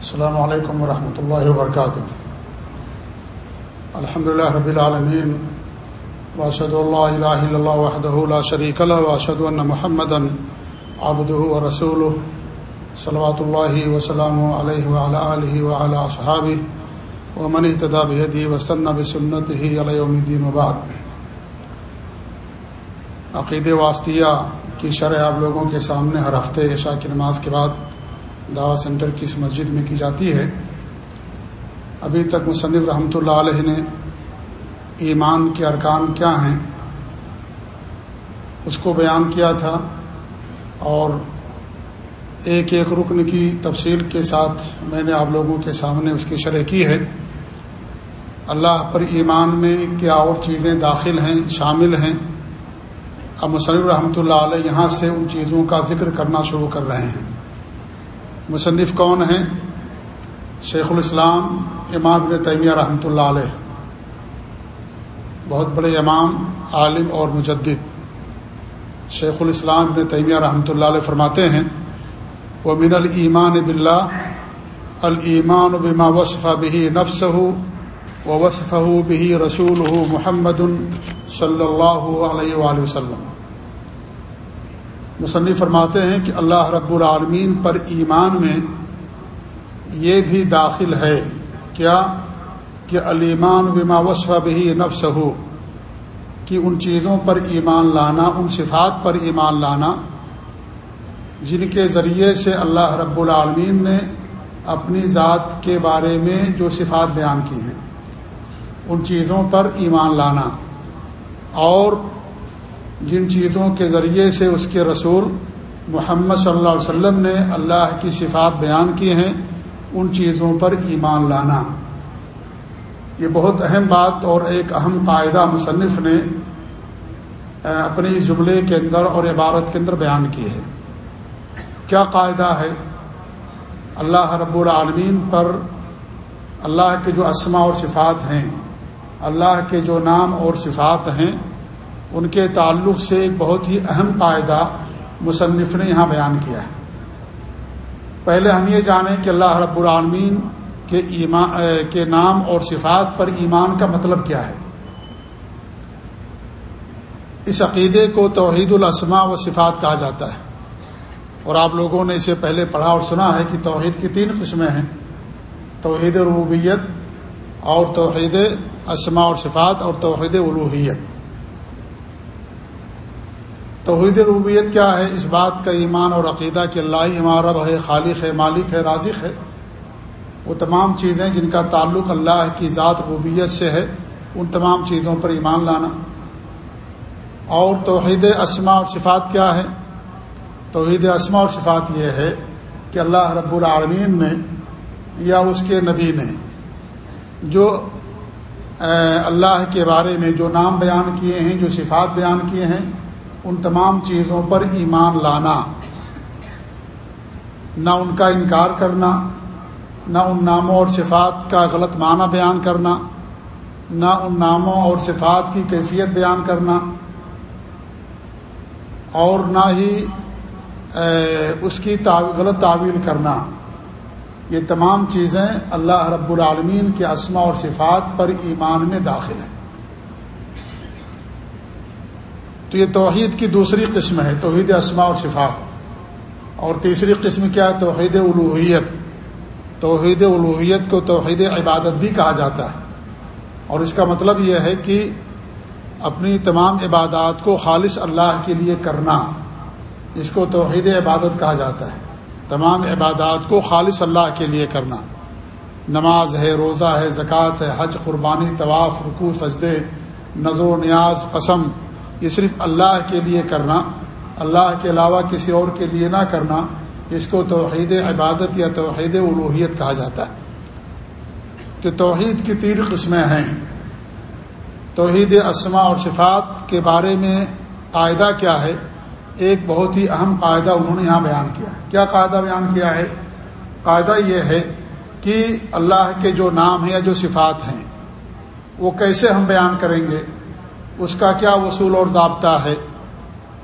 السلام علیکم ورحمۃ اللہ وبرکاتہ الحمد للہ رب العالمین واشد اللہ الہ اللہ وحدہ لا شریک اللہ واشد اللہ محمد عبدہ و رسول صلوات اللہ وسلم علیہ وعلى علیہ وعلى صحابہ ومن اهتدى بهديه واستنى بسنته الى يوم الدين وبعد. عقید واسطیہ کی شرح آپ لوگوں کے سامنے ہر ہفتے عشاء کی نماز کے بعد دعوت سینٹر کی اس مسجد میں کی جاتی ہے۔ ابھی تک مصنف رحمۃ اللہ علیہ نے ایمان کے ارکان کیا ہیں؟ اس کو بیان کیا تھا اور ایک ایک رکن کی تفصیل کے ساتھ میں نے آپ لوگوں کے سامنے اس کی شرح کی ہے۔ اللہ پر ایمان میں کیا اور چیزیں داخل ہیں، شامل ہیں۔ اب مصنف رحمۃ اللہ علیہ یہاں سے ان چیزوں کا ذکر کرنا شروع کر رہے ہیں۔ مصنف کون ہیں؟ شیخ الاسلام امام ابن تیمیہ رحمۃ اللہ علیہ۔ بہت بڑے امام، عالم اور مجدد۔ شیخ الاسلام ابن تیمیہ رحمۃ اللہ علیہ فرماتے ہیں وہ من المان بلّہ المان بما وصف بہی نفس ہو و وصف ہو بہی رسول ہو محمد صلی اللہ علیہ وآلہ وسلم۔ مصنف فرماتے ہیں کہ اللہ رب العالمین پر ایمان میں یہ بھی داخل ہے۔ کیا؟ کہ علیمان بما وصف بہی نفس ہو کہ ان چیزوں پر ایمان لانا، ان صفات پر ایمان لانا، جن کے ذریعے سے اللہ رب العالمین نے اپنی ذات کے بارے میں جو صفات بیان کی ہیں، ان چیزوں پر ایمان لانا۔ اور جن چیزوں کے ذریعے سے اس کے رسول محمد صلی اللہ علیہ وسلم نے اللہ کی صفات بیان کی ہیں، ان چیزوں پر ایمان لانا۔ یہ بہت اہم بات اور ایک اہم قاعدہ مصنف نے اپنی جملے کے اندر اور عبارت کے اندر بیان کی ہے۔ کیا قاعدہ ہے؟ اللہ رب العالمین پر اللہ کے جو اسما اور صفات ہیں، اللہ کے جو نام اور صفات ہیں ان کے تعلق سے ایک بہت ہی اہم قاعدہ مصنف نے یہاں بیان کیا ہے۔ پہلے ہم یہ جانیں کہ اللہ رب العالمین کے ایمان کے نام اور صفات پر ایمان کا مطلب کیا ہے۔ اس عقیدے کو توحید الاسما و صفات کہا جاتا ہے۔ اور آپ لوگوں نے اسے پہلے پڑھا اور سنا ہے کہ توحید کی تین قسمیں ہیں۔ توحید ربوبیت اور توحید اسما اور صفات اور توحید الوحیت توحید ربوبیت کیا ہے؟ اس بات کا ایمان اور عقیدہ کہ اللہ عمارب ہے، خالق ہے، مالک ہے، رازق ہے۔ وہ تمام چیزیں جن کا تعلق اللہ کی ذات ربوبیت سے ہے، ان تمام چیزوں پر ایمان لانا۔ اور توحید اسما اور صفات کیا ہے؟ توحید اسما اور صفات یہ ہے کہ اللہ رب العالمین نے یا اس کے نبی نے جو اللہ کے بارے میں جو نام بیان کیے ہیں، جو صفات بیان کیے ہیں ان تمام چیزوں پر ایمان لانا، نہ ان کا انکار کرنا، نہ ان ناموں اور صفات کا غلط معنی بیان کرنا، نہ ان ناموں اور صفات کی کیفیت بیان کرنا، اور نہ ہی اس کی غلط تعویل کرنا۔ یہ تمام چیزیں اللہ رب العالمین کے اسما اور صفات پر ایمان میں داخل ہیں۔ تو یہ توحید کی دوسری قسم ہے، توحید اسما اور صفات۔ اور تیسری قسم کیا؟ ہے توحید الوحیت توحید الوحیت کو توحید عبادت بھی کہا جاتا ہے۔ اور اس کا مطلب یہ ہے کہ اپنی تمام عبادات کو خالص اللہ کے لیے کرنا، اس کو توحید عبادت کہا جاتا ہے۔ تمام عبادات کو خالص اللہ کے لیے کرنا۔ نماز ہے، روزہ ہے، زکوٰۃ ہے، حج، قربانی، طواف، رکوع، سجدے نظر و نیاز، قسم۔ یہ صرف اللہ کے لیے کرنا، اللہ کے علاوہ کسی اور کے لیے نہ کرنا، اس کو توحید عبادت یا توحید الوحیت کہا جاتا ہے۔ تو توحید کی تین قسمیں ہیں۔ توحید اسما اور صفات کے بارے میں قاعدہ کیا ہے؟ ایک بہت ہی اہم قاعدہ انہوں نے یہاں بیان کیا ہے۔ کیا قاعدہ بیان کیا ہے؟ قاعدہ یہ ہے کہ اللہ کے جو نام ہیں یا جو صفات ہیں، وہ کیسے ہم بیان کریں گے؟ اس کا کیا وصول اور ضابطہ ہے؟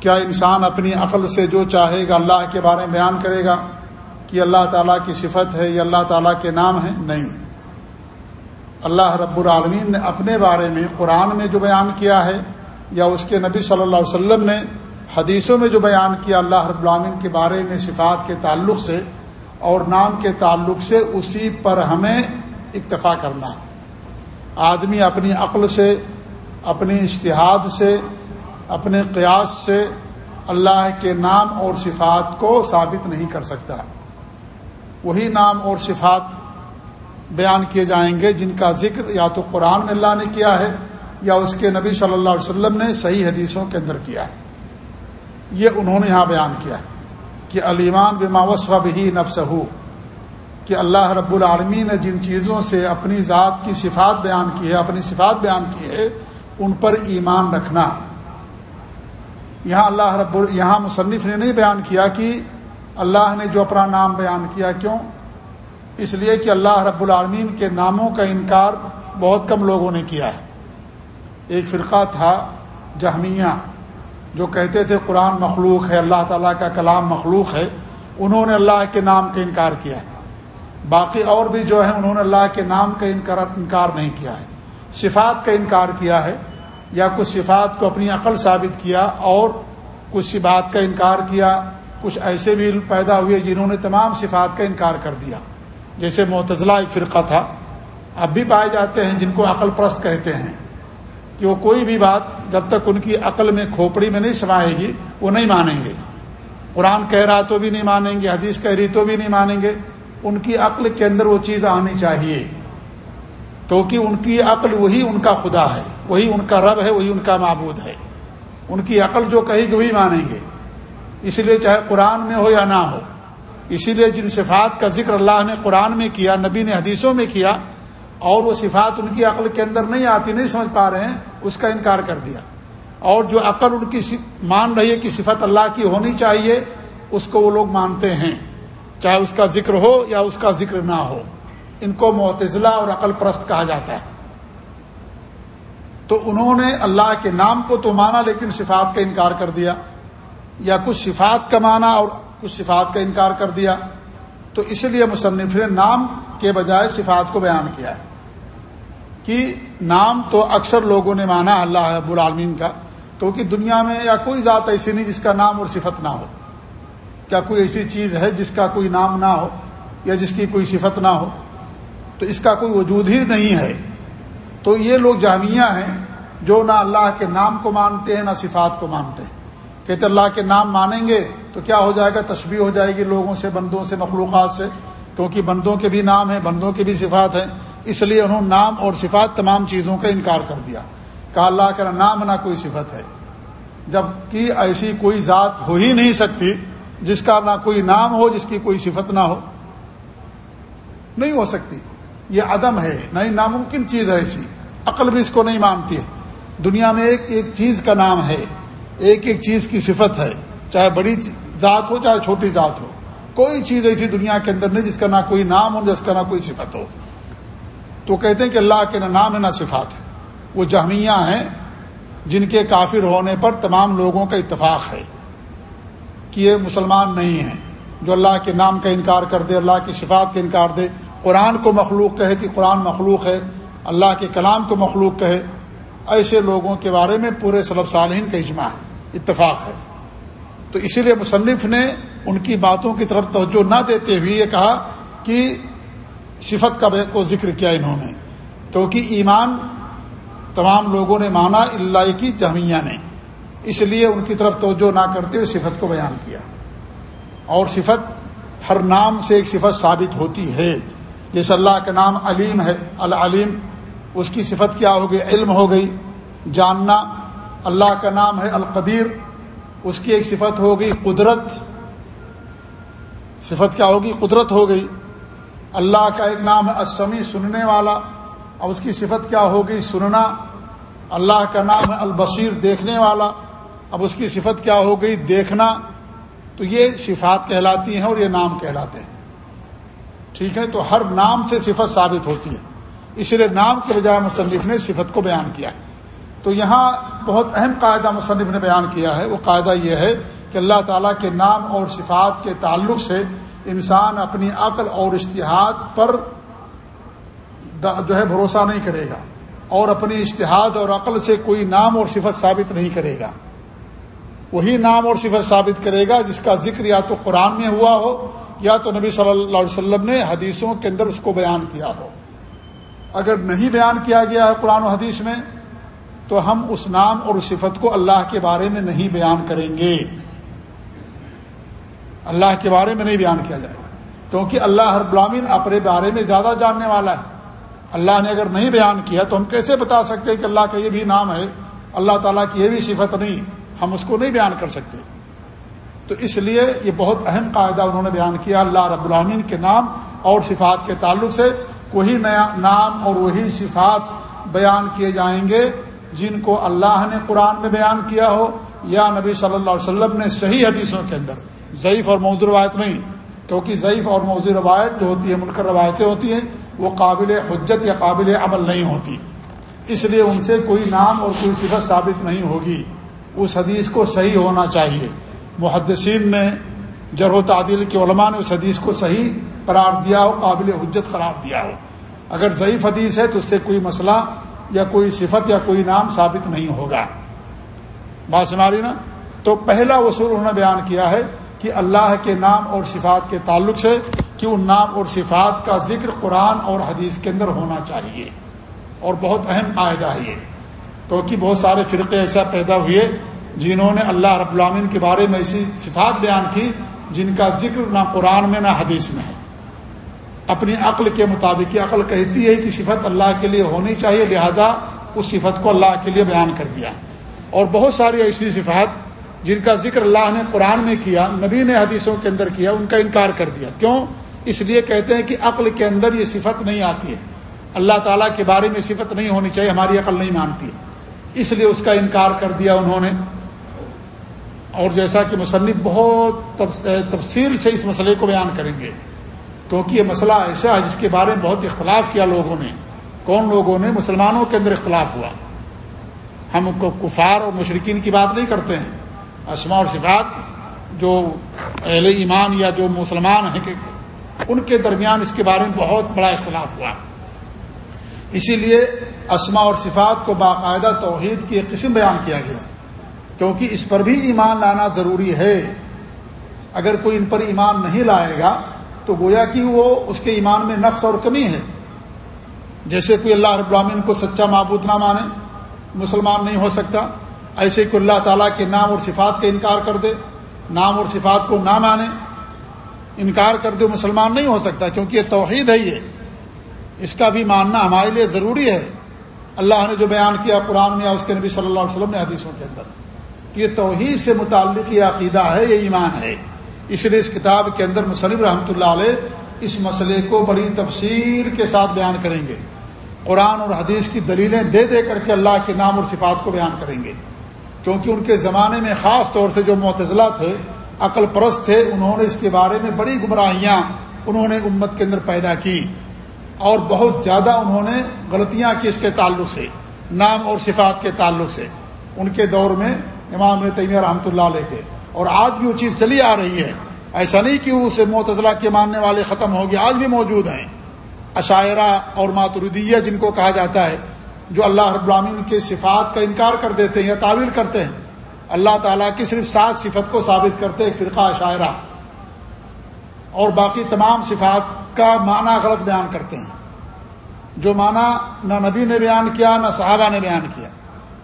کیا انسان اپنی عقل سے جو چاہے گا اللہ کے بارے میں بیان کرے گا کہ اللہ تعالیٰ کی صفت ہے یہ اللہ تعالیٰ کے نام ہے نہیں۔ اللہ رب العالمین نے اپنے بارے میں قرآن میں جو بیان کیا ہے یا اس کے نبی صلی اللہ علیہ وسلم نے حدیثوں میں جو بیان کیا اللہ رب العالمین کے بارے میں صفات کے تعلق سے اور نام کے تعلق سے، اسی پر ہمیں اکتفا کرنا۔ آدمی اپنی عقل سے اپنی اشتہاد سے، اپنے قیاس سے اللہ کے نام اور صفات کو ثابت نہیں کر سکتا۔ وہی نام اور صفات بیان کیے جائیں گے جن کا ذکر یا تو قرآن میں اللہ نے کیا ہے یا اس کے نبی صلی اللہ علیہ وسلم نے صحیح حدیثوں کے اندر کیا۔ ہے یہ انہوں نے یہاں بیان کیا کہ علیمان بما وصف بھی نفس ہو کہ اللہ رب العالمی نے جن چیزوں سے اپنی ذات کی صفات بیان کی ہے، اپنی صفات بیان کی ہے ان پر ایمان رکھنا۔ یہاں اللہ رب یہاں مصنف نے نہیں بیان کیا کہ اللہ نے جو اپنا نام بیان کیا کیوں؟ اس لیے کہ اللہ رب العالمین کے ناموں کا انکار بہت کم لوگوں نے کیا ہے۔ ایک فرقہ تھا جہمیہ، جو کہتے تھے قرآن مخلوق ہے، اللہ تعالیٰ کا کلام مخلوق ہے، انہوں نے اللہ کے نام کا انکار کیا ہے۔ باقی اور بھی جو ہے انہوں نے اللہ کے نام کا انکار انکار نہیں کیا ہے۔ صفات کا انکار کیا ہے یا کچھ صفات کو اپنی عقل ثابت کیا اور کچھ صفات کا انکار کیا، کچھ ایسے بھی پیدا ہوئے جنہوں نے تمام صفات کا انکار کر دیا۔ جیسے معتضلہ ایک فرقہ تھا، اب بھی پائے جاتے ہیں جن کو عقل پرست کہتے ہیں۔ کہ وہ کوئی بھی بات جب تک ان کی عقل میں کھوپڑی میں نہیں سمائے گی، وہ نہیں مانیں گے۔ قرآن کہہ رہا تو بھی نہیں مانیں گے، حدیث کہہ رہی تو بھی نہیں مانیں گے۔ ان کی عقل کے اندر وہ چیز آنی چاہیے۔ کیونکہ ان کی عقل وہی ان کا خدا ہے، وہی ان کا رب ہے، وہی ان کا معبود ہے۔ ان کی عقل جو کہے گی وہی مانیں گے۔ اس لیے چاہے قرآن میں ہو یا نہ ہو، اسی لیے جن صفات کا ذکر اللہ نے قرآن میں کیا، نبی نے حدیثوں میں کیا، اور وہ صفات ان کی عقل کے اندر نہیں آتی، نہیں سمجھ پا رہے ہیں، اس کا انکار کر دیا۔ اور جو عقل ان کی مان رہی ہے کہ صفت اللہ کی ہونی چاہیے، اس کو وہ لوگ مانتے ہیں، چاہے اس کا ذکر ہو یا اس کا ذکر نہ ہو۔ ان کو معتزلہ اور عقل پرست کہا جاتا ہے۔ تو انہوں نے اللہ کے نام کو تو مانا لیکن صفات کا انکار کر دیا، یا کچھ صفات کا مانا اور کچھ صفات کا انکار کر دیا۔ تو اس لیے مصنف نے نام کے بجائے صفات کو بیان کیا ہے۔ کہ نام تو اکثر لوگوں نے مانا اللہ اب العالمین کا، کیونکہ دنیا میں یا کوئی ذات ایسی نہیں جس کا نام اور صفت نہ ہو۔ کیا کوئی ایسی چیز ہے جس کا کوئی نام نہ ہو یا جس کی کوئی صفت نہ ہو؟ تو اس کا کوئی وجود ہی نہیں ہے۔ تو یہ لوگ جامعہ ہیں جو نہ اللہ کے نام کو مانتے ہیں، نہ صفات کو مانتے ہیں۔ کہتے اللہ کے نام مانیں گے تو کیا ہو جائے گا؟ تشبیح ہو جائے گی لوگوں سے، بندوں سے، مخلوقات سے۔ کیونکہ بندوں کے بھی نام ہیں، بندوں کے بھی صفات ہیں۔ اس لیے انہوں نے نام اور صفات تمام چیزوں کا انکار کر دیا۔ کہا اللہ کا نام نہ کوئی صفت ہے۔ جبکہ ایسی کوئی ذات ہو ہی نہیں سکتی جس کا نہ کوئی نام ہو، جس کی کوئی صفت نہ ہو۔ نہیں ہو سکتی۔ یہ عدم ہے نہیں ناممکن چیز ہے ایسی۔ عقل بھی اس کو نہیں مانتی۔ ہے دنیا میں ایک ایک چیز کا نام ہے، ایک ایک چیز کی صفت ہے، چاہے بڑی ذات ہو، چاہے چھوٹی ذات ہو۔ کوئی چیز ایسی دنیا کے اندر نہیں جس کا نہ کوئی نام ہو جس کا نہ کوئی صفت ہو۔ تو کہتے ہیں کہ اللہ کے نہ نام ہے نہ صفات ہے وہ جہمیہ ہیں جن کے کافر ہونے پر تمام لوگوں کا اتفاق ہے کہ یہ مسلمان نہیں ہیں۔ جو اللہ کے نام کا انکار کر دے، اللہ کی صفات کا انکار دے قرآن کو مخلوق کہے کہ قرآن مخلوق ہے، اللہ کے کلام کو مخلوق کہے، ایسے لوگوں کے بارے میں پورے صلب صالحین کا اجماع اتفاق ہے۔ تو اسی لیے مصنف نے ان کی باتوں کی طرف توجہ نہ دیتے ہوئے یہ کہا کہ صفت کا کو ذکر کیا انہوں نے۔ کیونکہ ایمان تمام لوگوں نے مانا، اللہ کی جامعہ نے۔ اس لیے ان کی طرف توجہ نہ کرتے ہوئے صفت کو بیان کیا۔ اور صفت ہر نام سے ایک صفت ثابت ہوتی ہے۔ جیسے اللہ کا نام علیم ہے، العلیم، اس کی صفت کیا ہو گئی؟ علم ہو گئی، جاننا۔ اللہ کا نام ہے القدیر، اس کی ایک صفت ہو گئی قدرت۔ صفت کیا ہوگی؟ قدرت ہو گئی۔ اللہ کا ایک نام ہے اسمی سننے والا۔ اب اس کی صفت کیا ہوگی سننا۔ اللہ کا نام ہے البصیر، دیکھنے والا۔ اب اس کی صفت کیا ہو گئی؟ دیکھنا۔ تو یہ صفات کہلاتی ہیں اور یہ نام کہلاتے ہیں۔ ٹھیک ہے؟ تو ہر نام سے صفت ثابت ہوتی ہے۔ اس لیے نام کے بجائے مصنف نے صفت کو بیان کیا تو یہاں بہت اہم قاعدہ مصنف نے بیان کیا ہے۔ وہ قاعدہ یہ ہے کہ اللہ تعالیٰ کے نام اور صفات کے تعلق سے انسان اپنی عقل اور اشتہاد پر جو ہے بھروسہ نہیں کرے گا اور اپنی اشتہاد اور عقل سے کوئی نام اور صفت ثابت نہیں کرے گا۔ وہی نام اور صفت ثابت کرے گا جس کا ذکر یا تو قرآن میں ہوا ہو یا تو نبی صلی اللہ علیہ وسلم نے حدیثوں کے اندر اس کو بیان کیا ہو۔ اگر نہیں بیان کیا گیا ہے قرآن و حدیث میں، تو ہم اس نام اور صفت کو اللہ کے بارے میں نہیں بیان کریں گے۔ اللہ کے بارے میں نہیں بیان کیا جائے گا۔ کیونکہ اللہ ہر غلامین اپنے بارے میں زیادہ جاننے والا ہے۔ اللہ نے اگر نہیں بیان کیا تو ہم کیسے بتا سکتے کہ اللہ کا یہ بھی نام ہے؟ اللہ تعالیٰ کی یہ بھی صفت نہیں۔ ہم اس کو نہیں بیان کر سکتے۔ تو اس لیے یہ بہت اہم قاعدہ انہوں نے بیان کیا اللہ رب العالمین کے نام اور صفات کے تعلق سے۔ وہی نیا نام اور وہی صفات بیان کیے جائیں گے جن کو اللہ نے قرآن میں بیان کیا ہو۔ یا نبی صلی اللہ علیہ وسلم نے صحیح حدیثوں کے اندر ضعیف اور موضوع روایت نہیں، کیونکہ ضعیف اور موضوع روایت جو ہوتی ہے منکر روایتیں ہوتی ہیں، وہ قابل حجت یا قابل عمل نہیں ہوتی۔ اس لیے ان سے کوئی نام اور کوئی صفت ثابت نہیں ہوگی۔ اس حدیث کو صحیح ہونا چاہیے۔ محدثین نے جر و تعدیل کے علماء نے اس حدیث کو صحیح قرار دیا ہو، قابل حجت قرار دیا ہو۔ اگر ضعیف حدیث ہے تو اس سے کوئی مسئلہ یا کوئی صفت یا کوئی نام ثابت نہیں ہوگا۔ بات سماری نا؟ تو پہلا وصول انہوں نے بیان کیا ہے کہ اللہ کے نام اور صفات کے تعلق سے کہ ان نام اور صفات کا ذکر قرآن اور حدیث کے اندر ہونا چاہیے۔ اور بہت اہم قاعدہ ہے یہ۔ کیونکہ بہت سارے فرقے ایسا پیدا ہوئے جنہوں نے اللہ رب العامن کے بارے میں ایسی صفات بیان کی جن کا ذکر نہ قرآن میں نہ حدیث میں ہے۔ اپنی عقل کے مطابق، یہ عقل کہتی ہے کہ صفت اللہ کے لیے ہونی چاہیے، لہذا اس صفت کو اللہ کے لیے بیان کر دیا۔ اور بہت ساری ایسی صفات جن کا ذکر اللہ نے قرآن میں کیا، نبی نے حدیثوں کے اندر کیا، ان کا انکار کر دیا۔ کیوں؟ اس لیے کہتے ہیں کہ عقل کے اندر یہ صفت نہیں آتی ہے۔ اللہ تعالیٰ کے بارے میں صفت نہیں ہونی چاہیے، ہماری عقل نہیں مانتی۔ اس لیے اس کا انکار کر دیا انہوں نے۔ اور جیسا کہ مصنف بہت تفصیل سے اس مسئلے کو بیان کریں گے۔ کیونکہ یہ مسئلہ ایسا ہے، جس کے بارے میں بہت اختلاف کیا لوگوں نے۔ کون لوگوں نے؟ مسلمانوں کے اندر اختلاف ہوا۔ ہم کو کفار اور مشرقین کی بات نہیں کرتے ہیں۔ اسما اور صفات جو اہل ایمان یا جو مسلمان ہیں کہ ان کے درمیان اس کے بارے میں بہت بڑا اختلاف ہوا۔ اسی لیے اسما اور صفات کو باقاعدہ توحید کی ایک قسم بیان کیا گیا۔ کیونکہ اس پر بھی ایمان لانا ضروری ہے۔ اگر کوئی ان پر ایمان نہیں لائے گا، تو گویا کہ وہ اس کے ایمان میں نقص اور کمی ہے۔ جیسے کوئی اللہ رب العالمین کو سچا معبود نہ مانے، مسلمان نہیں ہو سکتا، ایسے کوئی اللہ تعالیٰ کے نام اور صفات کا انکار کر دے، نام اور صفات کو نہ مانے، انکار کر دے، مسلمان نہیں ہو سکتا، کیونکہ یہ توحید ہے یہ۔ اس کا بھی ماننا ہمارے لیے ضروری ہے۔ اللہ نے جو بیان کیا قرآن میں اس کے نبی صلی اللہ علیہ وسلم نے حدیثوں کے اندر۔ یہ توحید سے متعلق یہ عقیدہ ہے، یہ ایمان ہے۔ اس لیے اس کتاب کے اندر مصنف رحمۃ اللہ علیہ اس مسئلے کو بڑی تفصیل کے ساتھ بیان کریں گے۔ قرآن اور حدیث کی دلیلیں دے دے کر کے اللہ کے نام اور صفات کو بیان کریں گے۔ کیونکہ ان کے زمانے میں خاص طور سے جو معتزلہ تھے، عقل پرست تھے، انہوں نے اس کے بارے میں بڑی گمراہیاں انہوں نے امت کے اندر پیدا کی۔ اور بہت زیادہ انہوں نے غلطیاں کی اس کے تعلق سے، نام اور صفات کے تعلق سے۔ ان کے دور میں امام تیمیہ رحمۃ اللہ علیہ کے۔ اور آج بھی وہ چیز چلی آ رہی ہے۔ ایسا نہیں کہ اسے معتضلاع کے ماننے والے ختم ہو گئے، آج بھی موجود ہیں۔ عشاعرہ اور ماتردیہ جن کو کہا جاتا ہے، جو اللہ رب العامین کے صفات کا انکار کر دیتے ہیں یا تعویل کرتے ہیں، اللہ تعالیٰ کی صرف سات صفت کو ثابت کرتے ایک فرقہ عشاعرہ اور باقی تمام صفات کا معنی غلط بیان کرتے ہیں۔ جو معنی نہ نبی نے بیان کیا، نہ صحابہ نے بیان کیا۔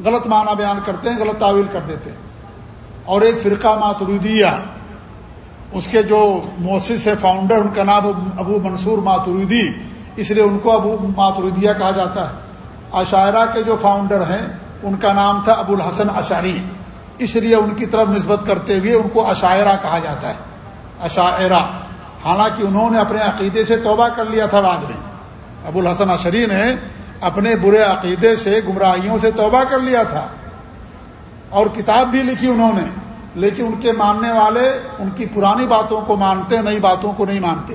غلط معنی بیان کرتے ہیں، غلط تعویل کر دیتے ہیں۔ اور ایک فرقہ ماترودیہ اس کے جو موسس ہے فاؤنڈر ان کا نام ابو منصور ماترودی اس لیے ان کو ابو ماترودیہ کہا جاتا ہے۔ عشاعرہ کے جو فاؤنڈر ہیں، ان کا نام تھا ابو الحسن اشاری اس لیے ان کی طرف نسبت کرتے ہوئے ان کو عشاعرہ کہا جاتا ہے۔ عشاعرہ۔ حالانکہ انہوں نے اپنے عقیدے سے توبہ کر لیا تھا بعد میں۔ ابو الحسن اشری نے اپنے برے عقیدے سے، گمراہیوں سے توبہ کر لیا تھا۔ اور کتاب بھی لکھی انہوں نے، لیکن ان کے ماننے والے ان کی پرانی باتوں کو مانتے، نئی باتوں کو نہیں مانتے۔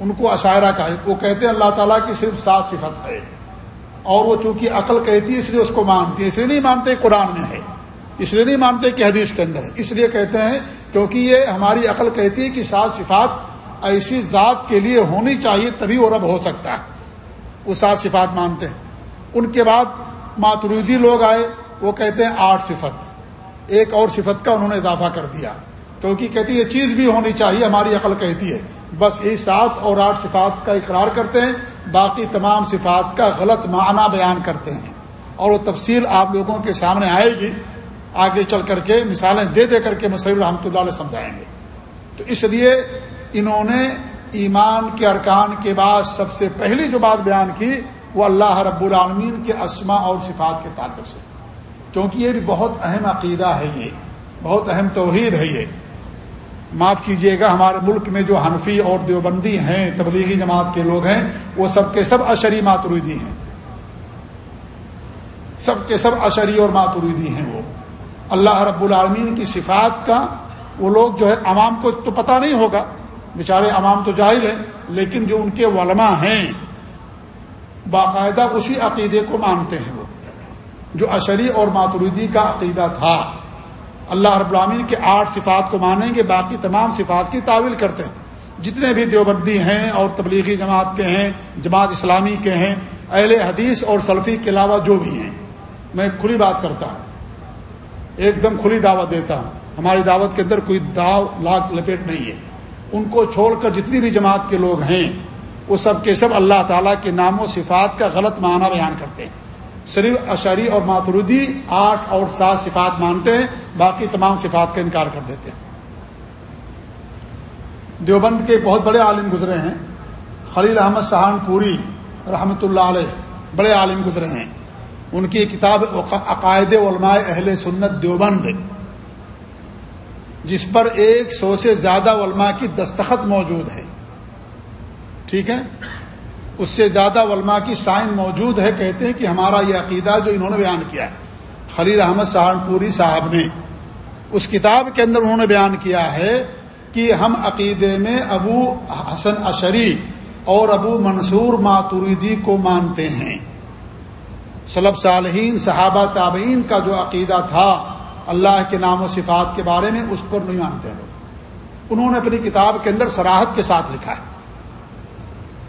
ان کو عشاعرہ کہا وہ کہتے ہیں اللہ تعالیٰ کی صرف سات صفت ہے۔ اور وہ چونکہ عقل کہتی ہے، اس لیے اس کو مانتی ہے اس لیے نہیں مانتے قرآن میں ہے۔ اس لیے نہیں مانتے کہ حدیث کے اندر ہے۔ اس لیے کہتے ہیں کیونکہ یہ ہماری عقل کہتی ہے کہ سات صفات ایسی ذات کے لیے ہونی چاہیے، تبھی وہ رب ہو سکتا ہے۔ وہ سات صفات مانتے ہیں۔ ان کے بعد ماترودی لوگ آئے، وہ کہتے ہیں آٹھ صفت۔ ایک اور صفت کا انہوں نے اضافہ کر دیا۔ کیونکہ کہتی یہ چیز بھی ہونی چاہیے، ہماری عقل کہتی ہے۔ بس یہ سات اور آٹھ صفات کا اقرار کرتے ہیں، باقی تمام صفات کا غلط معنی بیان کرتے ہیں۔ اور وہ تفصیل آپ لوگوں کے سامنے آئے گی۔ آگے چل کر کے مثالیں دے دے کر کے مصحف رحمۃ اللہ علیہ سمجھائیں گے۔ تو اس لیے انہوں نے ایمان کے ارکان کے بعد سب سے پہلی جو بات بیان کی وہ اللہ رب العالمین کے اسما اور صفات کے تعلق سے۔ کیونکہ یہ بھی بہت اہم عقیدہ ہے یہ، بہت اہم توحید ہے یہ۔ معاف کیجیے گا، ہمارے ملک میں جو حنفی اور دیوبندی ہیں، تبلیغی جماعت کے لوگ ہیں، وہ سب کے سب اشری ماتوریدی ہیں۔ سب کے سب اشری اور ماتوریدی ہیں وہ۔ اللہ رب العالمین کی صفات کا وہ لوگ جو ہے، عوام کو تو پتہ نہیں ہوگا۔ بیچارے عوام تو جاہر ہیں، لیکن جو ان کے علماء ہیں، باقاعدہ اسی عقیدے کو مانتے ہیں وہ، جو اشری اور ماتوریدی کا عقیدہ تھا۔ اللہ رب العامین کے آٹھ صفات کو مانیں گے، باقی تمام صفات کی تعویل کرتے ہیں۔ جتنے بھی دیوبندی ہیں اور تبلیغی جماعت کے ہیں، جماعت اسلامی کے ہیں، اہل حدیث اور سلفی کے علاوہ جو بھی ہیں، میں کھلی بات کرتا ہوں۔ ایک دم کھلی دعوت دیتا ہوں۔ ہماری دعوت کے اندر کوئی داو لاکھ لپیٹ نہیں ہے۔ ان کو چھوڑ کر جتنی بھی جماعت کے لوگ ہیں، وہ سب کے سب اللہ تعالیٰ کے نام و صفات کا غلط معنی بیان کرتے ہیں۔ صرف اشری اور ماترودی آٹھ اور سات صفات مانتے ہیں، باقی تمام صفات کا انکار کر دیتے ہیں۔ دیوبند کے بہت بڑے عالم گزرے ہیں، خلیل احمد سہان پوری رحمۃ اللہ علیہ بڑے عالم گزرے ہیں۔ ان کی کتاب عقائد علماء اہل سنت دیوبند جس پر ایک سو سے زیادہ علماء کی دستخط موجود ہے۔ ٹھیک ہے؟ اس سے زیادہ علماء کی سائن موجود ہے، کہتے ہیں کہ ہمارا یہ عقیدہ جو انہوں نے بیان کیا ہے، خلیل احمد سہارنپوری صاحب نے، اس کتاب کے اندر انہوں نے بیان کیا ہے کہ ہم عقیدے میں ابو حسن اشری اور ابو منصور ماتوریدی کو مانتے ہیں۔ سلب صالحین، صحابہ تابعین کا جو عقیدہ تھا اللہ کے نام و صفات کے بارے میں اس پر نہیں مانتے ہیں لوگ انہوں نے اپنی کتاب کے اندر سراحت کے ساتھ لکھا ہے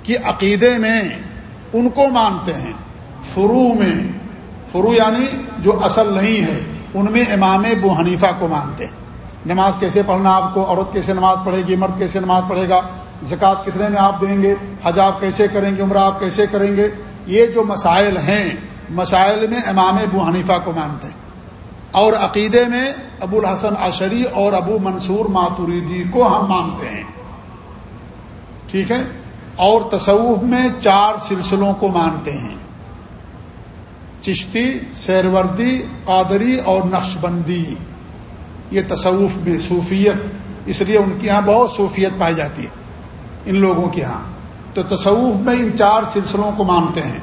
کہ عقیدے میں ان کو مانتے ہیں، فرو میں، فرو یعنی جو اصل نہیں ہے، ان میں امام بو حنیفہ کو مانتے ہیں۔ نماز کیسے پڑھنا آپ کو، عورت کیسے نماز پڑھے گی، مرد کیسے نماز پڑھے گا، زکوٰۃ کتنے میں آپ دیں گے، حج آپ کیسے کریں گے، عمرہ آپ کیسے کریں گے، یہ جو مسائل ہیں، مسائل میں امام بو حنیفہ کو مانتے ہیں۔ اور عقیدے میں ابو الحسن عشری اور ابو منصور ماتوریدی کو ہم مانتے ہیں۔ ٹھیک ہے؟ اور تصوف میں چار سلسلوں کو مانتے ہیں۔ چشتی، سیروردی، قادری اور نقش بندی یہ تصوف میں صوفیت، اس لیے ان کے یہاں بہت صوفیت پائی جاتی ہے، ان لوگوں کے ہاں تو تصوف میں ان چار سلسلوں کو مانتے ہیں۔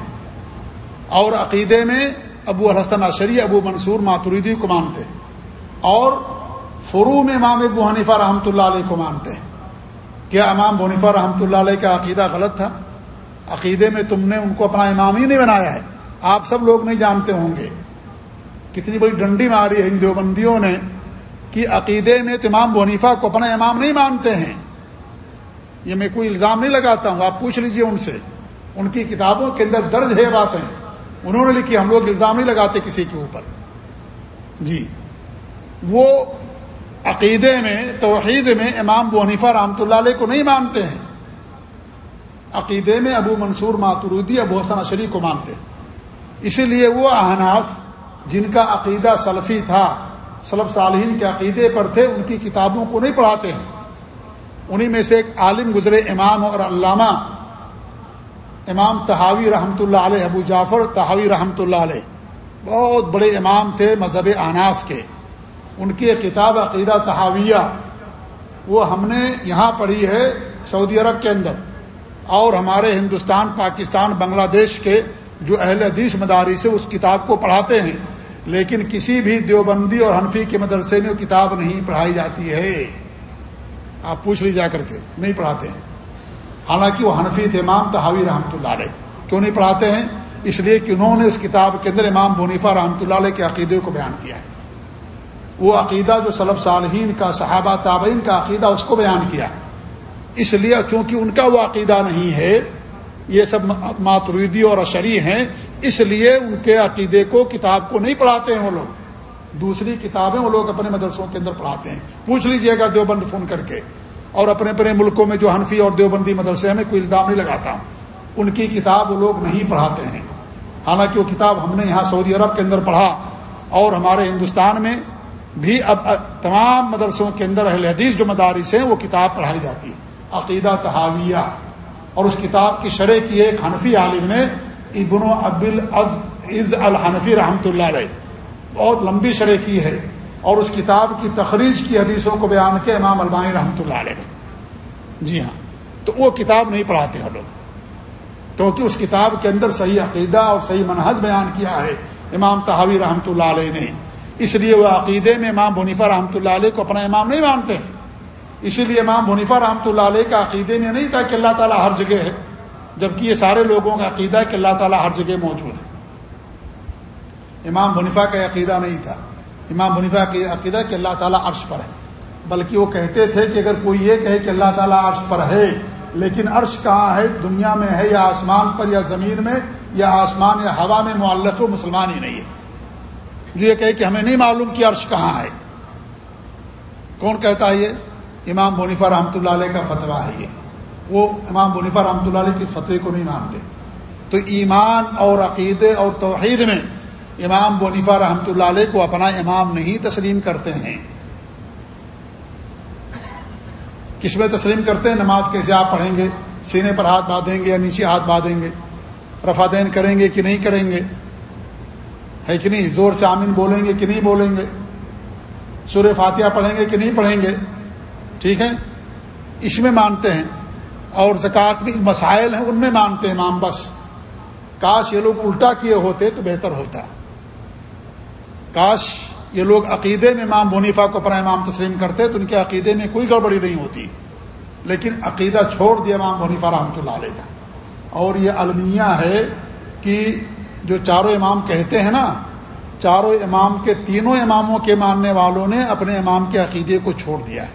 اور عقیدے میں ابو الحسن عشری ابو منصور ماتوریدی کو مانتے اور فرو میں امام ابو حنیفہ رحمۃ اللہ علیہ کو مانتے کیا امام بنیفا رحمۃ اللہ علیہ کا عقیدہ غلط تھا؟ عقیدے میں تم نے ان کو اپنا امام ہی نہیں بنایا ہے۔ آپ سب لوگ نہیں جانتے ہوں گے۔ کتنی بڑی ڈنڈی ماری ہے ان دیوبندیوں نے کہ عقیدے میں تو امام بنیفا کو اپنا امام نہیں مانتے ہیں۔ یہ میں کوئی الزام نہیں لگاتا ہوں، آپ پوچھ لیجیے ان سے۔ ان کی کتابوں کے اندر درج ہے باتیں۔ انہوں نے لکھی، ہم لوگ الزام نہیں لگاتے کسی کے اوپر۔ جی۔ وہ عقیدے میں، توحید میں امام بونیفہ رحمۃ اللہ علیہ کو نہیں مانتے ہیں۔ عقیدے میں ابو منصور ماترودی ابو حسن اشری کو مانتے اسی لیے وہ احناف، جن کا عقیدہ سلفی تھا، سلف صالحین کے عقیدے پر تھے، ان کی کتابوں کو نہیں پڑھاتے ہیں۔ انہی میں سے ایک عالم گزرے امام اور علامہ امام تحاوی رحمۃ اللہ علیہ، ابو جعفر تحاوی رحمۃ اللہ علیہ۔ بہت بڑے امام تھے مذہب احناف کے۔ ان کی ایک کتاب عقیدہ تحاویہ وہ ہم نے یہاں پڑھی ہے سعودی عرب کے اندر۔ اور ہمارے ہندوستان، پاکستان، بنگلہ دیش کے جو اہل حدیث مداری سے اس کتاب کو پڑھاتے ہیں، لیکن کسی بھی دیوبندی اور حنفی کے مدرسے میں وہ کتاب نہیں پڑھائی جاتی ہے۔ آپ پوچھ لی جا کر کے، نہیں پڑھاتے ہیں۔ حالانکہ وہ حنفی تھے، امام تحاوی رحمۃ اللہ علیہ۔ کیوں نہیں پڑھاتے ہیں؟ اس لیے کہ انہوں نے اس کتاب کے اندر امام بنیفا رحمۃ اللہ علیہ کے عقیدے کو بیان کیا ہے۔ وہ عقیدہ جو صلب صالحین کا، صحابہ تابعین کا عقیدہ، اس کو بیان کیا اس لیے چونکہ ان کا وہ عقیدہ نہیں ہے، یہ سب ماتریدی اور اشری ہیں، اس لیے ان کے عقیدے کو، کتاب کو نہیں پڑھاتے ہیں وہ لوگ۔ دوسری کتابیں وہ لوگ اپنے مدرسوں کے اندر پڑھاتے ہیں۔ پوچھ لیجیے گا دیوبند فون کر کے۔ اور اپنے اپنے ملکوں میں جو حنفی اور دیوبندی مدرسے میں کوئی الزام نہیں لگاتا۔ ان کی کتاب وہ لوگ نہیں پڑھاتے ہیں۔ حالانکہ وہ کتاب ہم نے یہاں سعودی عرب کے اندر پڑھا اور ہمارے ہندوستان میں بھی اب تمام مدرسوں کے اندر اہل حدیث جو مدارس ہیں، وہ کتاب پڑھائی جاتی ہے۔ عقیدہ تحاویہ۔ اور اس کتاب کی شرح کی ایک حنفی عالم نے ابن و ابل از الحنفی رحمۃ اللہ علیہ، بہت لمبی شرح کی ہے۔ اور اس کتاب کی تخریج کی حدیثوں کو بیان کے امام البانی رحمۃ اللہ علیہ نے۔ جی ہاں تو وہ کتاب نہیں پڑھاتے ہیں لوگ۔ کیونکہ اس کتاب کے اندر صحیح عقیدہ اور صحیح منحج بیان کیا ہے امام تحاوی رحمۃ اللہ علیہ نے۔ اس لیے وہ عقیدے میں امام بنیفا رحمۃ اللہ علیہ کو اپنا امام نہیں مانتے اسی لیے امام بنیفا رحمۃ اللہ علیہ کا عقیدے میں نہیں تھا کہ اللہ تعالیٰ ہر جگہ ہے، جبکہ یہ سارے لوگوں کا عقیدہ ہے کہ اللہ تعالیٰ ہر جگہ موجود ہے۔ امام بنیفا کا عقیدہ نہیں تھا۔ امام بنیفا کا عقیدہ کہ اللہ تعالیٰ عرش پر ہے۔ بلکہ وہ کہتے تھے کہ اگر کوئی یہ کہے کہ اللہ تعالیٰ عرش پر ہے، لیکن عرش کہاں ہے؟ دنیا میں ہے یا آسمان پر یا زمین میں یا آسمان یا ہوا میں معلق و مسلمان ہی نہیں ہے۔ جو یہ کہے کہ ہمیں نہیں معلوم کہ عرش کہاں ہے۔ کون کہتا ہے یہ؟ امام بنیفا رحمۃ اللہ علیہ کا فتویٰ ہے یہ۔ وہ امام بنیفا رحمۃ اللہ علیہ کی فتوی کو نہیں مانتے۔ تو ایمان اور عقیدے اور توحید میں امام بنیفا رحمۃ اللہ علیہ کو اپنا امام نہیں تسلیم کرتے ہیں۔ کس میں تسلیم کرتے ہیں؟ نماز کیسے آپ پڑھیں گے، سینے پر ہاتھ باندھیں گے یا نیچے ہاتھ باندھیں گے رفادین کریں گے کہ نہیں کریں گے؟ ہے کہ نہیں؟ زور سے آمین بولیں گے کہ نہیں بولیں گے؟ سور فاتحہ پڑھیں گے کہ نہیں پڑھیں گے؟ ٹھیک ہے؟ اس میں مانتے ہیں۔ اور زکوٰۃ بھی مسائل ہیں، ان میں مانتے ہیں امام، بس۔ کاش یہ لوگ الٹا کیے ہوتے تو بہتر ہوتا۔ کاش یہ لوگ عقیدے میں امام منیفا کو اپنا امام تسلیم کرتے تو ان کے عقیدے میں کوئی گڑبڑی نہیں ہوتی۔ لیکن عقیدہ چھوڑ دیا امام منیفا رحمۃ اللہ علیہ کا اور یہ المیہ ہے کہ جو چاروں امام کہتے ہیں نا، چاروں امام کے تینوں اماموں کے ماننے والوں نے اپنے امام کے عقیدے کو چھوڑ دیا ہے۔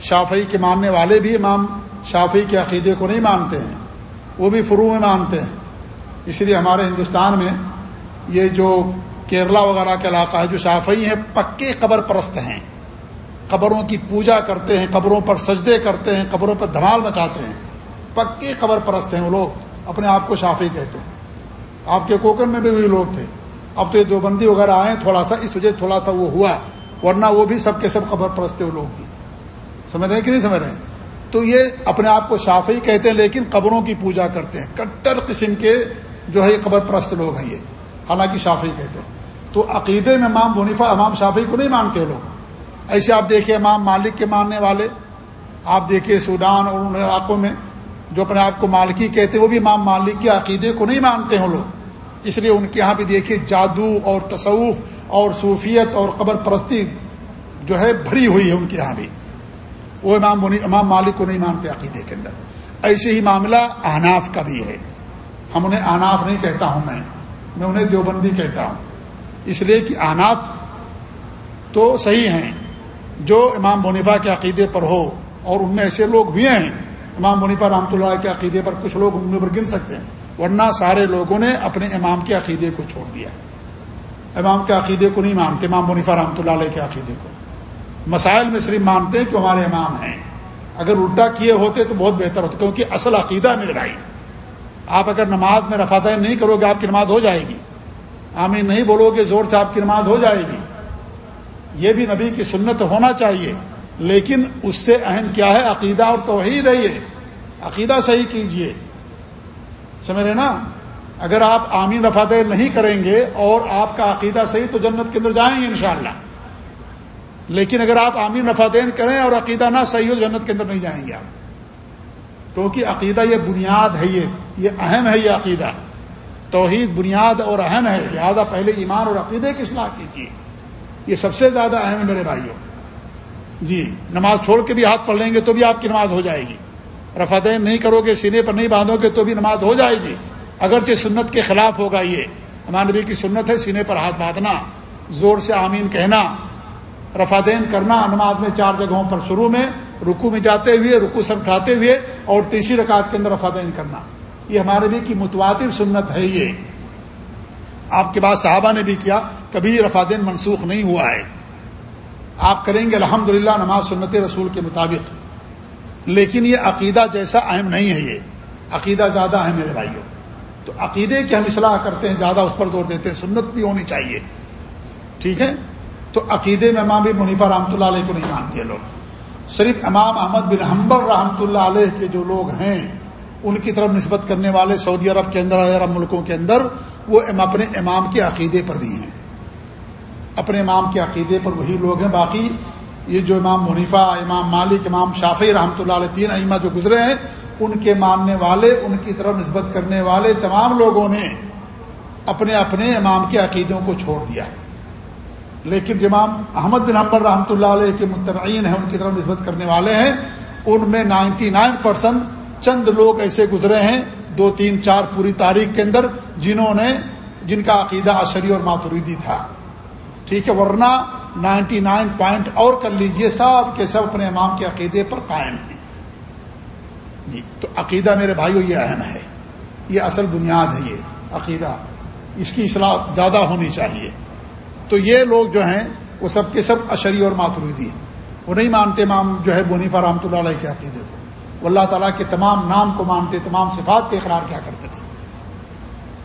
شافعی کے ماننے والے بھی امام شافعی کے عقیدے کو نہیں مانتے ہیں، وہ بھی فرو میں مانتے ہیں۔ اس لیے ہمارے ہندوستان میں یہ جو کیرلا وغیرہ کا علاقہ ہے جو شافعی ہیں، پکے قبر پرست ہیں۔ قبروں کی پوجا کرتے ہیں، قبروں پر سجدے کرتے ہیں، قبروں پر دھمال مچاتے ہیں۔ پکے قبر پرست ہیں وہ لوگ، اپنے آپ کو شافعی کہتے ہیں۔ آپ کے کوکن میں بھی وہی لوگ تھے۔ اب تو یہ دیوبندی وغیرہ آئے تھوڑا سا اس وجہ تھوڑا سا وہ ہوا، ورنہ وہ بھی سب کے سب قبر پرست تھے وہ لوگ بھی۔ سمجھ رہے ہیں کہ نہیں سمجھ رہے تو یہ اپنے آپ کو شافعی کہتے ہیں، لیکن قبروں کی پوجا کرتے ہیں۔ کٹر قسم کے جو ہے یہ قبر پرست لوگ ہیں یہ، حالانکہ شافعی کہتے ہیں۔ تو عقیدے میں امام منیفا امام شافعی کو نہیں مانتے لوگ۔ ایسے آپ دیکھیں امام مالک کے ماننے والے، آپ دیکھیے سوڈان اور ان علاقوں میں جو اپنے آپ کو مالکی کہتے ہیں، وہ بھی امام مالک کے عقیدے کو نہیں مانتے ہیں لوگ۔ اس لیے ان کے یہاں بھی دیکھیے جادو اور تصوف اور صوفیت اور قبر پرستی جو ہے بھری ہوئی ہے ان کے یہاں بھی۔ وہ امام امام مالک کو نہیں مانتے عقیدے کے اندر۔ ایسے ہی معاملہ احناف کا بھی ہے۔ ہم انہیں احناف نہیں کہتا ہوں میں میں انہیں دیوبندی کہتا ہوں۔ اس لیے کہ احناف تو صحیح ہیں، جو امام منیفا کے عقیدے پر ہو، اور ان میں ایسے لوگ ہوئے ہیں، امام منیفا رحمۃ اللہ کے عقیدے پر کچھ لوگ ان پر گن سکتے ہیں، ورنہ سارے لوگوں نے اپنے امام کے عقیدے کو چھوڑ دیا۔ امام کے عقیدے کو نہیں مانتے، امام منیفا رحمۃ اللہ علیہ کے عقیدے کو۔ مسائل میں صرف مانتے ہیں کہ ہمارے امام ہیں۔ اگر الٹا کیے ہوتے تو بہت بہتر ہوتا، کیونکہ اصل عقیدہ میں لڑائی آپ اگر نماز میں رفادہ نہیں کرو گے، آپ کی نماز ہو جائے گی۔ آمین نہیں بولو گے زور سے آپ کی نماز ہو جائے گی۔ یہ بھی نبی کی سنت ہونا چاہیے۔ لیکن اس سے اہم کیا ہے؟ عقیدہ اور توحید ہے یہ۔ عقیدہ صحیح کیجیے۔ سمجھ رہے نا؟ اگر آپ آمین رفاد نہیں کریں گے اور آپ کا عقیدہ صحیح تو جنت کے اندر جائیں گے انشاءاللہ۔ لیکن اگر آپ آمین رفادین کریں اور عقیدہ نہ صحیح ہو جنت کے اندر نہیں جائیں گے آپ۔ کیونکہ عقیدہ یہ بنیاد ہے یہ۔ یہ اہم ہے یہ عقیدہ۔ توحید بنیاد اور اہم ہے، لہذا پہلے ایمان اور عقیدے کی اصلاح کیجیے یہ سب سے زیادہ اہم ہے میرے بھائیوں۔ جی نماز چھوڑ کے بھی ہاتھ پڑھ لیں گے تو بھی آپ کی نماز ہو جائے گی۔ رفادین نہیں کرو گے، سینے پر نہیں باندھو گے تو بھی نماز ہو جائے گی۔ اگرچہ سنت کے خلاف ہوگا یہ، ہمارے نبی کی سنت ہے سینے پر ہاتھ باندھنا، زور سے آمین کہنا رفادین کرنا، نماز میں چار جگہوں پر شروع میں رکو میں جاتے ہوئے رکو سر اٹھاتے ہوئے اور تیسری رکعت کے اندر رفادین کرنا۔ یہ ہمارے بھی کی متواتر سنت ہے یہ۔ آپ کے بعد صحابہ نے بھی کیا، کبھی رفادین منسوخ نہیں ہوا ہے۔ آپ کریں گے الحمد نماز سنت رسول کے مطابق۔ لیکن یہ عقیدہ جیسا اہم نہیں ہے یہ۔ عقیدہ زیادہ اہم میرے بھائیوں تو عقیدے کی ہم اصلاح کرتے ہیں، زیادہ اس پر زور دیتے ہیں۔ سنت بھی ہونی چاہیے۔ ٹھیک ہے؟ تو عقیدے میں امام بھی منیفا رحمۃ اللہ علیہ کو نہیں مانتے لوگ۔ صرف امام احمد بن حمبر رحمۃ اللہ علیہ کے جو لوگ ہیں ان کی طرف نسبت کرنے والے سعودی عرب کے اندر عرب ملکوں کے اندر، وہ اپنے امام کے عقیدے پر بھی ہیں۔ اپنے امام کے عقیدے پر وہی لوگ ہیں۔ باقی یہ جو امام منیفا، امام مالک، امام شافی رحمۃ اللہ علیہ، تین ائمہ جو گزرے ہیں، ان کے ماننے والے، ان کی طرف نسبت کرنے والے تمام لوگوں نے اپنے اپنے امام کے عقیدوں کو چھوڑ دیا۔ لیکن امام احمد بن حمبر رحمۃ اللہ علیہ کے متبعین ہیں، ان کی طرف نسبت کرنے والے ہیں، ان میں نائنٹی نائن پرسینٹ چند لوگ ایسے گزرے ہیں، دو، تین، چار پوری تاریخ کے اندر جنہوں نے، جن کا عقیدہ اشری اور ماتوریدی تھا۔ ٹھیک ہے، ورنہ نائنٹی نائن پوائنٹ اور کر لیجیے، سب کے سب اپنے امام کے عقیدے پر قائم ہیں۔ جی تو عقیدہ میرے بھائیوں، یہ اہم ہے۔ یہ اصل بنیاد ہے، یہ عقیدہ۔ اس کی اصلاح زیادہ ہونی چاہیے۔ تو یہ لوگ جو ہیں، وہ سب کے سب اشری اور ماترودی وہ نہیں مانتے امام جو ہے بنیفا رحمۃ اللہ علیہ کے عقیدے کو۔ وہ اللہ تعالیٰ کے تمام نام کو مانتے، تمام صفات کے اقرار کیا کرتے تھے۔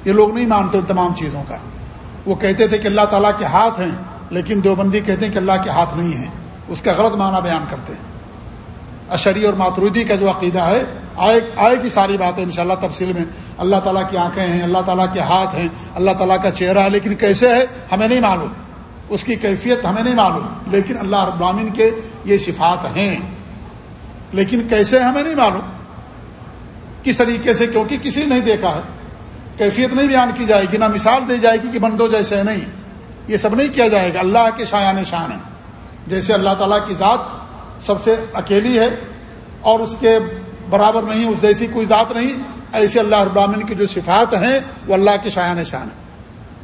یہ لوگ نہیں مانتے تمام چیزوں کا۔ وہ کہتے تھے کہ اللہ تعالیٰ کے ہاتھ ہیں، لیکن دیوبندی کہتے ہیں کہ اللہ کے ہاتھ نہیں ہیں۔ اس کا غلط معنی بیان کرتے ہیں۔ اشری اور ماترودی کا جو عقیدہ ہے، آئے آئے گی ساری باتیں انشاءاللہ تفصیل میں۔ اللہ تعالیٰ کی آنکھیں ہیں، اللہ تعالیٰ کے ہاتھ ہیں، اللہ تعالیٰ کا چہرہ ہے، لیکن کیسے ہے، ہمیں نہیں معلوم۔ اس کی کیفیت ہمیں نہیں معلوم، لیکن اللہ ابرامین کے یہ صفات ہیں۔ لیکن کیسے ہمیں نہیں معلوم۔ کس طریقے سے؟ کیونکہ کسی نے نہیں دیکھا ہے۔ کیفیت نہیں بیان کی جائے گی، نہ مثال دی جائے گی کہ بندو جیسے نہیں۔ یہ سب نہیں کیا جائے گا۔ اللہ کے شایان شان ہیں۔ جیسے اللہ تعالیٰ کی ذات سب سے اکیلی ہے اور اس کے برابر نہیں، اس جیسی کوئی ذات نہیں۔ ایسے اللہ ابراہین کی جو صفات ہیں، وہ اللہ کے شایان شان ہے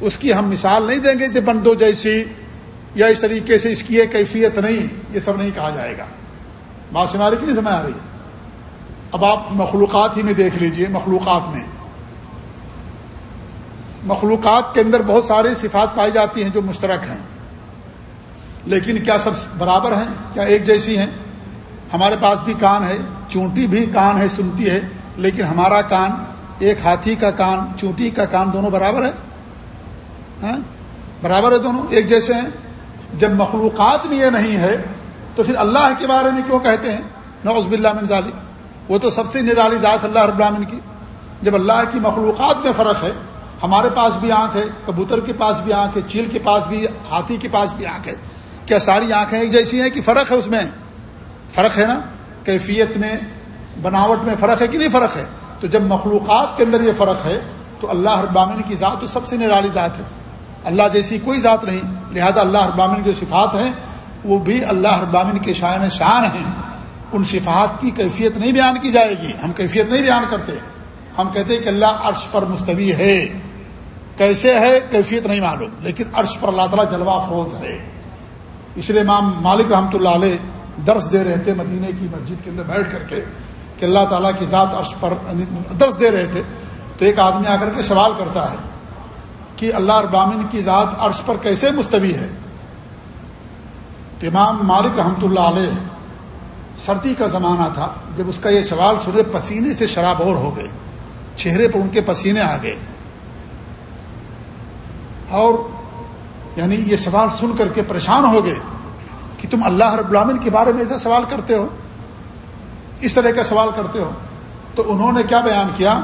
اس کی ہم مثال نہیں دیں گے کہ بندو جیسی یا اس طریقے سے اس کی یہ کیفیت نہیں۔ یہ سب نہیں کہا جائے گا۔ بات سماری کی نہیں سمجھ آ رہی ہے۔ اب آپ مخلوقات ہی میں دیکھ لیجیے، مخلوقات میں۔ مخلوقات کے اندر بہت ساری صفات پائی جاتی ہیں جو مشترک ہیں۔ لیکن کیا سب برابر ہیں؟ کیا ایک جیسی ہیں؟ ہمارے پاس بھی کان ہے، چونٹی بھی کان ہے، سنتی ہے، لیکن ہمارا کان ایک ہاتھی کا کان، چونٹی کا کان دونوں برابر ہے؟ ہاں؟ برابر ہے دونوں؟ ایک جیسے ہیں؟ جب مخلوقات میں یہ نہیں ہے تو پھر اللہ کے بارے میں کیوں کہتے ہیں؟ نوز باللہ من ظالم وہ تو سب سے نرالی ذات اللہ رب العالمین کی۔ جب اللہ کی مخلوقات میں فرق ہے، ہمارے پاس بھی آنکھ ہے، کبوتر کے پاس بھی آنکھ ہے، چیل کے پاس بھی، ہاتھی کے پاس بھی آنکھ ہے۔ کیا ساری آنکھیں ایک جیسی ہیں کہ فرق ہے اس میں؟ فرق ہے نا؟ کیفیت میں، بناوٹ میں فرق ہے کہ نہیں فرق ہے؟ تو جب مخلوقات کے اندر یہ فرق ہے، تو اللہ ابامن کی ذات تو سب سے نرالی ذات ہے۔ اللہ جیسی کوئی ذات نہیں، لہذا اللہ ابامن جو صفات ہیں۔ وہ بھی اللہ ابامن کے شائن شان ہیں۔ ان صفات کی کیفیت نہیں بیان کی جائے گی۔ ہم کیفیت نہیں بیان کرتے۔ ہم کہتے ہیں کہ اللہ عرش پر مستوی ہے۔ کیسے ہے؟ کیفیت نہیں معلوم۔ لیکن عرش پر اللہ تعالیٰ جلوہ فروز ہے۔ اس لیے امام مالک رحمۃ اللہ علیہ درس دے رہے تھے مدینے کی مسجد کے اندر بیٹھ کر کے کہ اللہ تعالیٰ کی ذات عرش پر درس دے رہے تھے۔ تو ایک آدمی آ کر کے سوال کرتا ہے کہ اللہ ابامن کی ذات عرش پر کیسے مستوی ہے؟ تو امام مالک رحمۃ اللہ علیہ سردی کا زمانہ تھا، جب اس کا یہ سوال سنے، پسینے سے شراب اور ہو گئے چہرے پر ان کے پسینے آ گئے۔ اور یعنی یہ سوال سن کر کے پریشان ہو گئے کہ تم اللہ رب العالمین کے بارے میں ایسا سوال کرتے ہو، اس طرح کا سوال کرتے ہو۔ تو انہوں نے کیا بیان کیا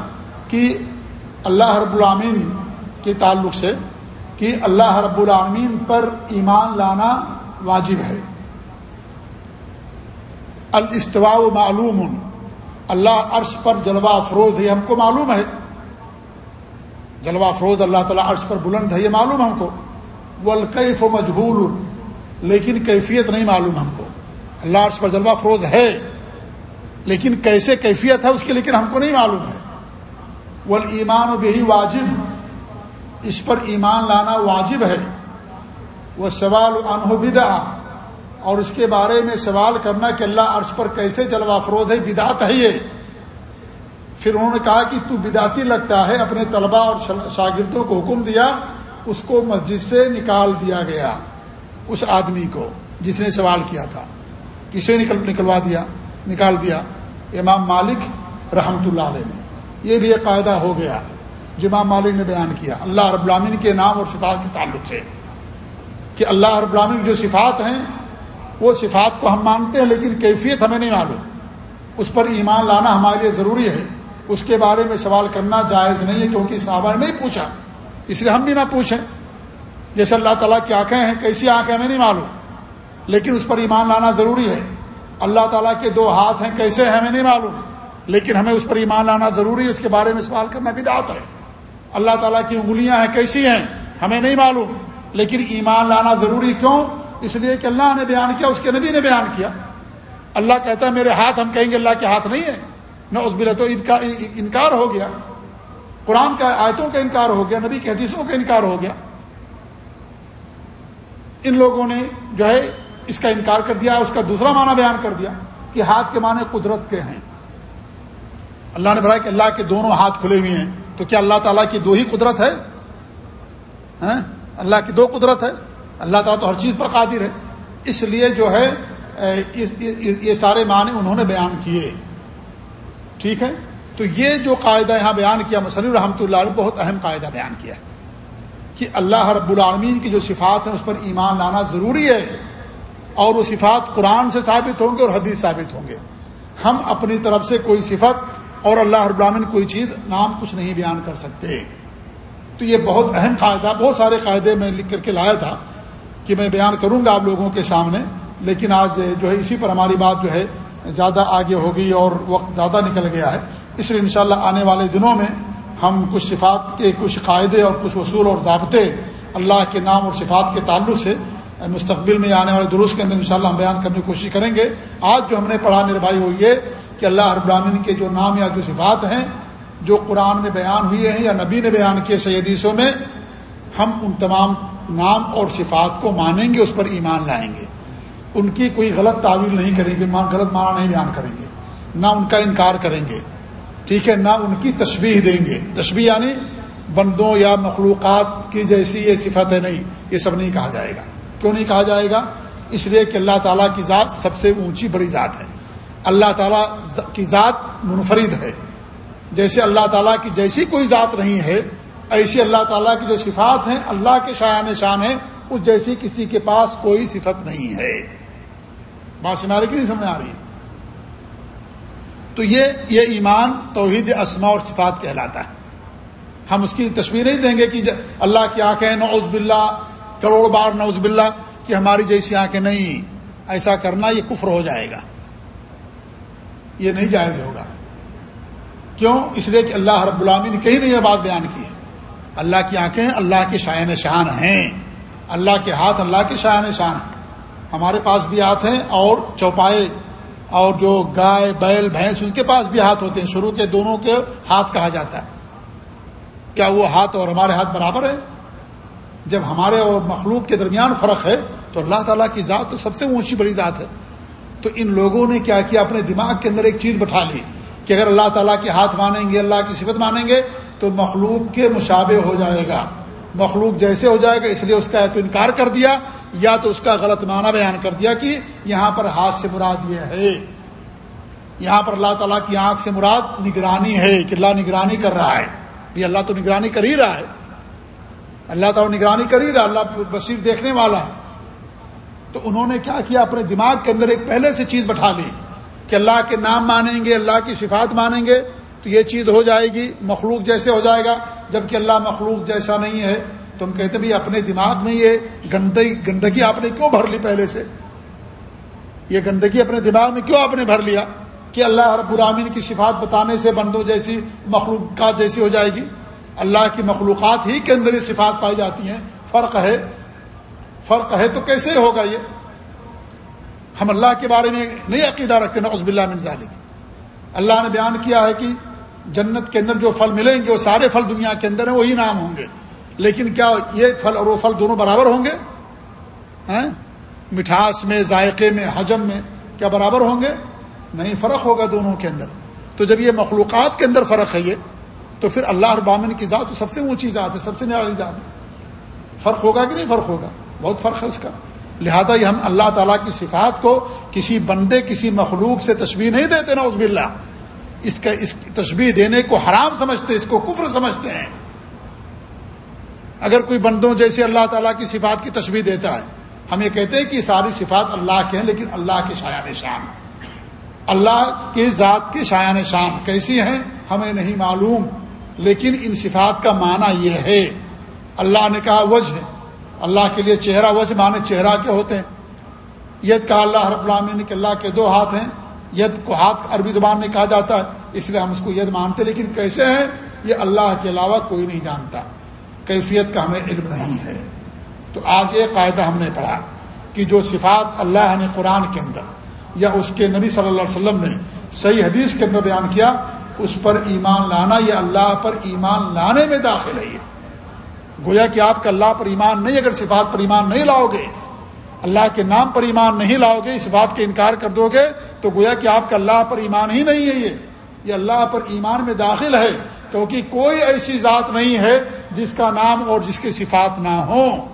کہ اللہ رب العامین کے تعلق سے کہ اللہ رب العالمین پر ایمان لانا واجب ہے۔ الاستواء معلوم۔ اللہ عرش پر جلوہ افروز ہے ہم کو معلوم ہے۔ جلوہ افروز اللہ تعالیٰ عرش پر بلند ہے، یہ معلوم ہم کو۔ والکیف و مجہول، لیکن کیفیت نہیں معلوم ہم کو۔ اللہ عرش پر جلوہ فروز ہے، لیکن کیسے کیفیت ہے اس کے لیکن ہم کو نہیں معلوم ہے۔ ول ایمان و بہی واجب، اس پر ایمان لانا واجب ہے۔ وہ سوال و بدا اور اس کے بارے میں سوال کرنا کہ اللہ عرش پر کیسے جلوہ افروز ہے، بدعت ہے یہ۔ پھر انہوں نے کہا کہ تو بداتی لگتا ہے، اپنے طلبہ اور شاگردوں کو حکم دیا، اس کو مسجد سے نکال دیا گیا، اس آدمی کو جس نے سوال کیا تھا۔ کسے نکل، نکلوا دیا، نکال دیا۔ امام مالک رحمۃ اللہ علیہ نے۔ یہ بھی ایک قاعدہ ہو گیا جو امام مالک نے بیان کیا۔ اللہ رب العالمین کے نام اور صفات کے تعلق سے۔ کہ اللہ رب العالمین کی جو صفات ہیں، وہ صفات کو ہم مانتے ہیں، لیکن کیفیت ہمیں نہیں معلوم۔ اس پر ایمان لانا ہمارے لیے ضروری ہے۔ اس کے بارے میں سوال کرنا جائز نہیں ہے، کیونکہ صحابہ نے نہیں پوچھا۔ اس لیے ہم بھی نہ پوچھیں۔ جیسے اللہ تعالیٰ کی آنکھیں ہیں، کیسی آنکھیں ہمیں نہیں معلوم۔ لیکن اس پر ایمان لانا ضروری ہے۔ اللہ تعالیٰ کے دو ہاتھ ہیں، کیسے ہیں ہمیں نہیں معلوم۔ لیکن ہمیں اس پر ایمان لانا ضروری ہے۔ اس کے بارے میں سوال کرنا بھی دعت ہے۔ اللہ تعالیٰ کی انگلیاں ہیں، کیسی ہیں ہمیں نہیں معلوم۔ لیکن ایمان لانا ضروری کیوں؟ اس لیے کہ اللہ نے بیان کیا، اس کے نبی نے بیان کیا۔ اللہ کہتا ہے میرے ہاتھ، ہم کہیں گے اللہ کے ہاتھ نہیں ہے۔ نہ اس بلا تو انکار ہو گیا۔ قرآن کا آیتوں کا انکار ہو گیا، نبی کے حدیثوں کا انکار ہو گیا۔ ان لوگوں نے جو ہے اس کا انکار کر دیا، اس کا دوسرا معنی بیان کر دیا کہ ہاتھ کے معنی قدرت کے ہیں۔ اللہ نے بتایا کہ اللہ کے دونوں ہاتھ کھلے ہوئے ہیں۔ تو کیا اللہ تعالیٰ کی دو ہی قدرت ہے؟ ہاں؟ اللہ کی دو قدرت ہے، اللہ تعالیٰ تو ہر چیز پر قادر ہے۔ اس لیے جو ہے یہ سارے معنی انہوں نے بیان کیے۔ ٹھیک ہے؟ تو یہ جو قاعدہ یہاں بیان کیا مسلم رحمۃ اللہ علیہ، بہت اہم قاعدہ بیان کیا کہ اللہ رب العالمین کی جو صفات ہیں، اس پر ایمان لانا ضروری ہے۔ اور وہ صفات قرآن سے ثابت ہوں گے اور حدیث ثابت ہوں گے۔ ہم اپنی طرف سے کوئی صفت اور اللہ رب العالمین کوئی چیز، نام کچھ نہیں بیان کر سکتے۔ تو یہ بہت اہم قاعدہ بہت سارے قاعدے میں لکھ کر کے لایا تھا کہ میں بیان کروں گا آپ لوگوں کے سامنے، لیکن آج جو ہے اسی پر ہماری بات جو ہے زیادہ آگے ہوگی اور وقت زیادہ نکل گیا ہے۔ اس لیے انشاءاللہ آنے والے دنوں میں ہم کچھ صفات کے کچھ قاعدے اور کچھ اصول اور ضابطے اللہ کے نام اور صفات کے تعلق سے مستقبل میں آنے والے درست کے اندر انشاءاللہ ہم بیان کرنے کی کوشش کریں گے۔ آج جو ہم نے پڑھا میرے بھائی وہ یہ کہ اللہ رب العالمین کے جو نام یا جو صفات ہیں جو قرآن میں بیان ہوئے ہیں یا نبی نے بیان کیے سیدیسوں میں، ہم ان تمام نام اور صفات کو مانیں گے، اس پر ایمان لائیں گے۔ ان کی کوئی غلط تعویل نہیں کریں گے غلط معنی نہیں بیان کریں گے۔ نہ ان کا انکار کریں گے۔ ٹھیک ہے، نہ ان کی تشبیح دیں گے۔ تشبیح یعنی بندوں یا مخلوقات کی جیسی یہ صفت ہے، نہیں، یہ سب نہیں کہا جائے گا۔ کیوں نہیں کہا جائے گا؟ اس لیے کہ اللہ تعالیٰ کی ذات سب سے اونچی بڑی ذات ہے۔ اللہ تعالیٰ کی ذات منفرد ہے۔ جیسے اللہ تعالیٰ کی جیسی کوئی ذات نہیں ہے، ایسی اللہ تعالیٰ کی جو صفات ہیں، اللہ کے شایان شان ہیں، اس جیسی کسی کے پاس کوئی صفت نہیں ہے۔ بات سمارے کی نہیں سمجھ آ رہی؟ تو یہ یہ ایمان توحید اسما اور صفات کہلاتا ہے۔ ہم اس کی تصویر نہیں دیں گے کہ اللہ کی آنکھیں نعوذ باللہ، کروڑ بار نعوذ باللہ کہ ہماری جیسی آنکھیں نہیں۔ ایسا کرنا یہ کفر ہو جائے گا۔ یہ نہیں جائز ہوگا۔ کیوں؟ اس لیے کہ اللہ رب العامی نے کہیں نہیں یہ بات بیان کی ہے۔ اللہ کی آنکھیں اللہ کے شائن شان ہیں۔ اللہ کے ہاتھ اللہ کے شائن شان ہیں۔ ہمارے پاس بھی ہاتھ ہیں اور چوپائے اور جو گائے، بیل، بھینس، ان کے پاس بھی ہاتھ ہوتے ہیں۔ شروع کے دونوں کے ہاتھ کہا جاتا ہے۔ کیا وہ ہاتھ اور ہمارے ہاتھ برابر ہے جب ہمارے اور مخلوق کے درمیان فرق ہے تو اللہ تعالیٰ کی ذات تو سب سے اونچی بڑی ذات ہے۔ تو ان لوگوں نے کیا کیا؟ اپنے دماغ کے اندر ایک چیز بٹھا لی۔ کہ اگر اللہ تعالیٰ کے ہاتھ مانیں گے، اللہ کی صفت مانیں گے، تو مخلوق کے مشابے ہو جائے گا۔ مخلوق جیسے ہو جائے گا، اس لیے اس کا تو انکار کر دیا، یا تو اس کا غلط معنی بیان کر دیا کہ یہاں پر ہاتھ سے مراد یہ ہے۔ یہاں پر اللہ تعالیٰ کی آنکھ سے مراد نگرانی ہے کہ اللہ نگرانی کر رہا ہے۔ بھی اللہ تو نگرانی کر ہی رہا ہے۔ اللہ تعالیٰ نگرانی کر ہی رہا اللہ بصیر دیکھنے والا۔ ہے تو انہوں نے کیا کیا؟ اپنے دماغ کے اندر ایک پہلے سے چیز بٹھا لی۔ کہ اللہ کے نام مانیں گے، اللہ کی صفات مانیں گے، تو یہ چیز ہو جائے گی، مخلوق جیسے ہو جائے گا جبکہ اللہ مخلوق جیسا نہیں ہے۔ تم کہتے بھی اپنے دماغ میں یہ گندگی گندگی آپ نے کیوں بھر لی پہلے سے؟ یہ گندگی اپنے دماغ میں کیوں آپ نے بھر لیا کہ اللہ رب العامین کی صفات بتانے سے بندوں جیسی، مخلوقات جیسی ہو جائے گی؟ اللہ کی مخلوقات ہی کے اندر یہ صفات پائی جاتی ہیں۔ فرق ہے۔ فرق ہے تو کیسے ہوگا یہ؟ ہم اللہ کے بارے میں نہیں عقیدہ رکھتے نا عزب اللہ ذالک۔ اللہ نے بیان کیا ہے کہ جنت کے اندر جو پھل ملیں گے، وہ سارے پھل دنیا کے اندر ہیں، وہی نام ہوں گے۔ لیکن کیا یہ پھل اور وہ پھل دونوں برابر ہوں گے؟ ہاں؟ مٹھاس میں، ذائقے میں، حجم میں کیا برابر ہوں گے؟ نہیں، فرق ہوگا دونوں کے اندر۔ تو جب یہ مخلوقات کے اندر فرق ہے یہ، تو پھر اللہ ابامن کی ذات تو سب سے اونچی ذات ہے، سب سے نرالی ذات ہے۔ فرق ہوگا کہ نہیں فرق ہوگا؟ بہت فرق ہے اس کا۔ لہذا یہ ہم اللہ تعالیٰ کی صفات کو کسی بندے، کسی مخلوق سے تشبیح نہیں دیتے نا عزب اللہ اس کا، اس تشبیح دینے کو حرام سمجھتے، اس کو کفر سمجھتے ہیں۔ اگر کوئی بندوں جیسے اللہ تعالیٰ کی صفات کی تشبیح دیتا ہے، ہم یہ کہتے ہیں کہ ساری صفات اللہ کے ہیں، لیکن اللہ کے شایان شان۔ اللہ کے ذات کے شایان شان کیسی ہیں، ہمیں نہیں معلوم۔ لیکن ان صفات کا معنی یہ ہے۔ اللہ نے کہا، وجہ۔ ہے اللہ کے لیے چہرہ وجہ معنی چہرہ کے ہوتے ہیں۔ ید کا اللہ رب العامن کے اللہ کے دو ہاتھ ہیں۔ ید کو ہاتھ عربی زبان میں کہا جاتا ہے، اس لیے ہم اس کو ید مانتے لیکن کیسے ہیں؟ یہ اللہ کے علاوہ کوئی نہیں جانتا۔ کیفیت کا ہمیں علم نہیں ہے۔ تو آج یہ قاعدہ ہم نے پڑھا کہ جو صفات اللہ نے قرآن کے اندر یا اس کے نبی صلی اللہ علیہ وسلم نے صحیح حدیث کے اندر بیان کیا، اس پر ایمان لانا، یہ اللہ پر ایمان لانے میں داخل ہے۔ یہ گویا کہ آپ کا اللہ پر ایمان نہیں، اگر صفات پر ایمان نہیں لاؤ گے، اللہ کے نام پر ایمان نہیں لاؤ گے، اس بات کے انکار کر دو گے، تو گویا کہ آپ کا اللہ پر ایمان ہی نہیں ہے یہ۔ یہ اللہ پر ایمان میں داخل ہے، کیونکہ کوئی ایسی ذات نہیں ہے جس کا نام اور جس کی صفات نہ ہوں۔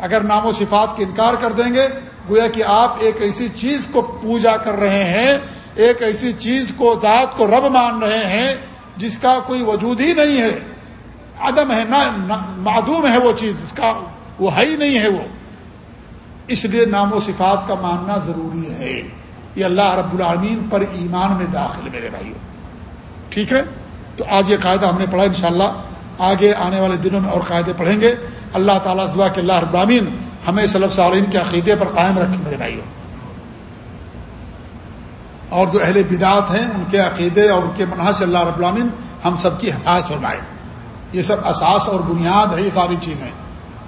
اگر نام و صفات کے انکار کر دیں گے، گویا کہ آپ ایک ایسی چیز کو پوجا کر رہے ہیں، ایک ایسی چیز کو ذات کو رب مان رہے ہیں، جس کا کوئی وجود ہی نہیں ہے۔ عدم ہے نہ معدوم ہے وہ چیز، اس کا وہ ہے ہی نہیں ہے وہ۔ اس لیے نام و صفات کا ماننا ضروری ہے۔ یہ اللہ رب العالمین پر ایمان میں داخل میرے بھائیوں ٹھیک ہے؟ تو آج یہ قاعدہ ہم نے پڑھا انشاءاللہ۔ آگے آنے والے دنوں میں اور قاعدے پڑھیں گے۔ اللہ تعالیٰ دعا کہ اللہ رب العالمین ہمیں صلی صارین کے عقیدے پر قائم رکھے میرے بھائیوں اور جو اہل بدعت ہیں، ان کے عقیدے اور ان کے منحص اللہ رب العالمین ہم سب کی حفاظت فرمائے۔ یہ سب اساس اور بنیاد ہے یہ ساری چیزیں۔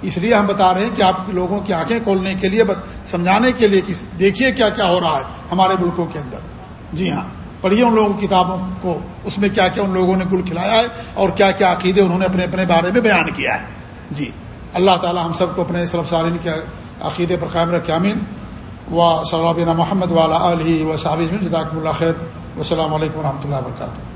اس لیے ہم بتا رہے ہیں کہ آپ لوگوں کی آنکھیں کھولنے کے لیے، سمجھانے کے لیے کہ دیکھیے کیا کیا ہو رہا ہے ہمارے ملکوں کے اندر۔ جی ہاں پڑھیے ان لوگوں کی کتابوں کو۔ اس میں کیا کیا ان لوگوں نے گل کھلایا ہے اور کیا کیا عقیدے انہوں نے اپنے اپنے بارے میں بیان کیا ہے۔ جی اللہ تعالی ہم سب کو اپنے صلب سارین کے عقیدے پر قائم رکھے امین و صلی محمد والا علیہ و صابن جداکم اللہ خیر۔ و علیکم و رحمۃ اللہ وبرکاتہ۔